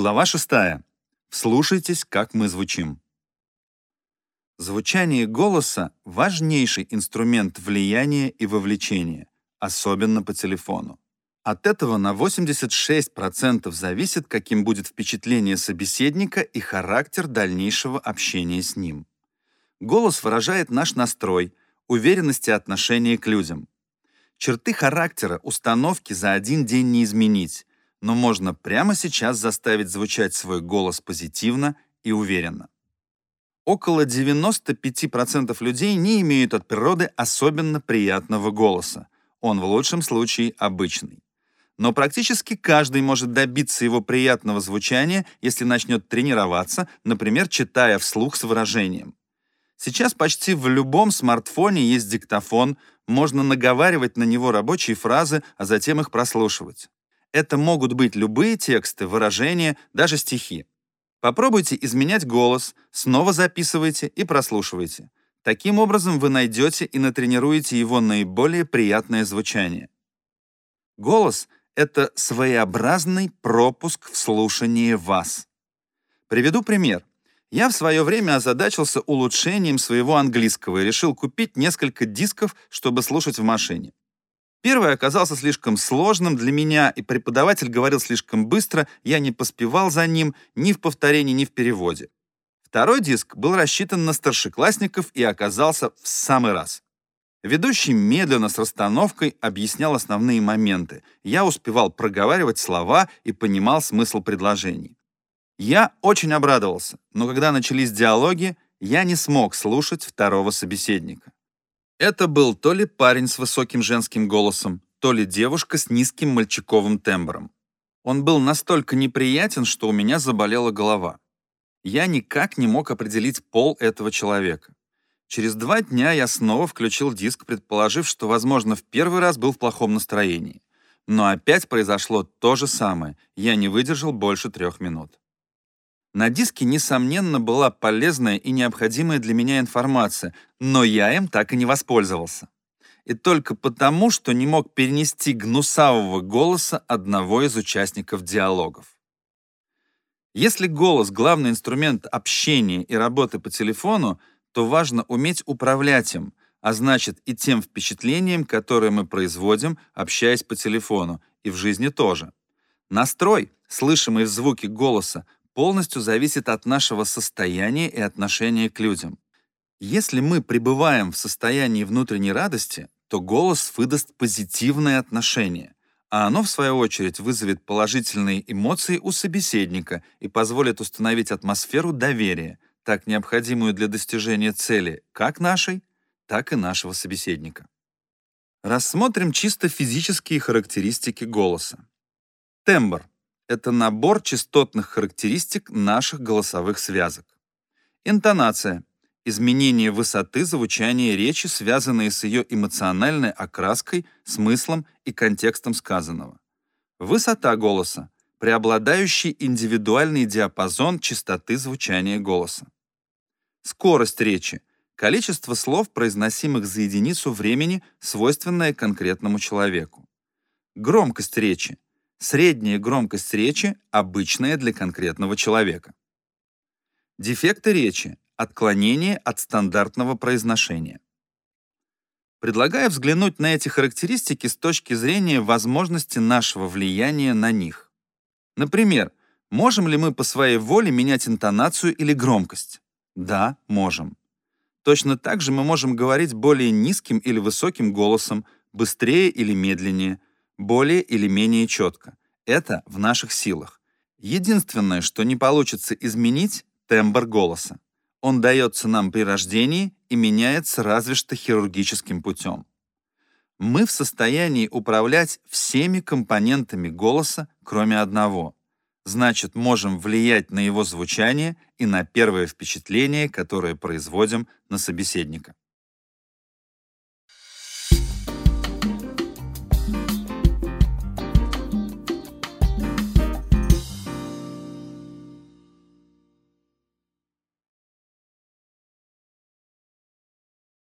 Глава 6. Вслушайтесь, как мы звучим. Звучание голоса — важнейший инструмент влияния и вовлечения, особенно по телефону. От этого на 86% зависит, каким будет впечатление собеседника и характер дальнейшего общения с ним. Голос выражает наш настрой, уверенность и отношение к людям. Черты характера, установки за один день не изменить, но можно прямо сейчас заставить звучать свой голос позитивно и уверенно. Около 95% людей не имеют от природы особенно приятного голоса. Он в лучшем случае обычный. Но практически каждый может добиться его приятного звучания, если начнет тренироваться, например, читая вслух с выражением. Сейчас почти в любом смартфоне есть диктофон, можно наговаривать на него рабочие фразы, а затем их прослушивать. Это могут быть любые тексты, выражения, даже стихи. Попробуйте изменять голос, снова записывайте и прослушивайте. Таким образом вы найдете и натренируете его наиболее приятное звучание. Голос — это своеобразный пропуск в слушание вас. Приведу пример. Я в свое время озадачился улучшением своего английского и решил купить несколько дисков, чтобы слушать в машине. Первый оказался слишком сложным для меня, и преподаватель говорил слишком быстро, я не поспевал за ним ни в повторении, ни в переводе. Второй диск был рассчитан на старшеклассников и оказался в самый раз. Ведущий медленно с расстановкой объяснял основные моменты. Я успевал проговаривать слова и понимал смысл предложений. Я очень обрадовался, но когда начались диалоги, я не смог слушать второго собеседника. Это был то ли парень с высоким женским голосом, то ли девушка с низким мальчиковым тембром. Он был настолько неприятен, что у меня заболела голова. Я никак не мог определить пол этого человека. Через два дня я снова включил диск, предположив, что, возможно, в первый раз был в плохом настроении. Но опять произошло то же самое. Я не выдержал больше трех минут. На диске, несомненно, была полезная и необходимая для меня информация, но я им так и не воспользовался. И только потому, что не мог перенести гнусавого голоса одного из участников диалогов. Если голос — главный инструмент общения и работы по телефону, то важно уметь управлять им, а значит и тем впечатлением, которое мы производим, общаясь по телефону, и в жизни тоже. Настрой, слышимый в звуке голоса, полностью зависит от нашего состояния и отношения к людям. Если мы пребываем в состоянии внутренней радости, то голос выдаст позитивное отношение, а оно, в свою очередь, вызовет положительные эмоции у собеседника и позволит установить атмосферу доверия, так необходимую для достижения цели как нашей, так и нашего собеседника. Рассмотрим чисто физические характеристики голоса. Тембр это набор частотных характеристик наших голосовых связок. Интонация — изменение высоты звучания речи, связанные с ее эмоциональной окраской, смыслом и контекстом сказанного. Высота голоса — преобладающий индивидуальный диапазон частоты звучания голоса. Скорость речи — количество слов, произносимых за единицу времени, свойственное конкретному человеку. Громкость речи — Средняя громкость речи обычная для конкретного человека. Дефекты речи — отклонение от стандартного произношения. Предлагаю взглянуть на эти характеристики с точки зрения возможности нашего влияния на них. Например, можем ли мы по своей воле менять интонацию или громкость? Да, можем. Точно так же мы можем говорить более низким или высоким голосом, быстрее или медленнее, более или менее четко. Это в наших силах. Единственное, что не получится изменить — тембр голоса. Он дается нам при рождении и меняется разве что хирургическим путем. Мы в состоянии управлять всеми компонентами голоса, кроме одного. Значит, можем влиять на его звучание и на первое впечатление, которое производим на собеседника.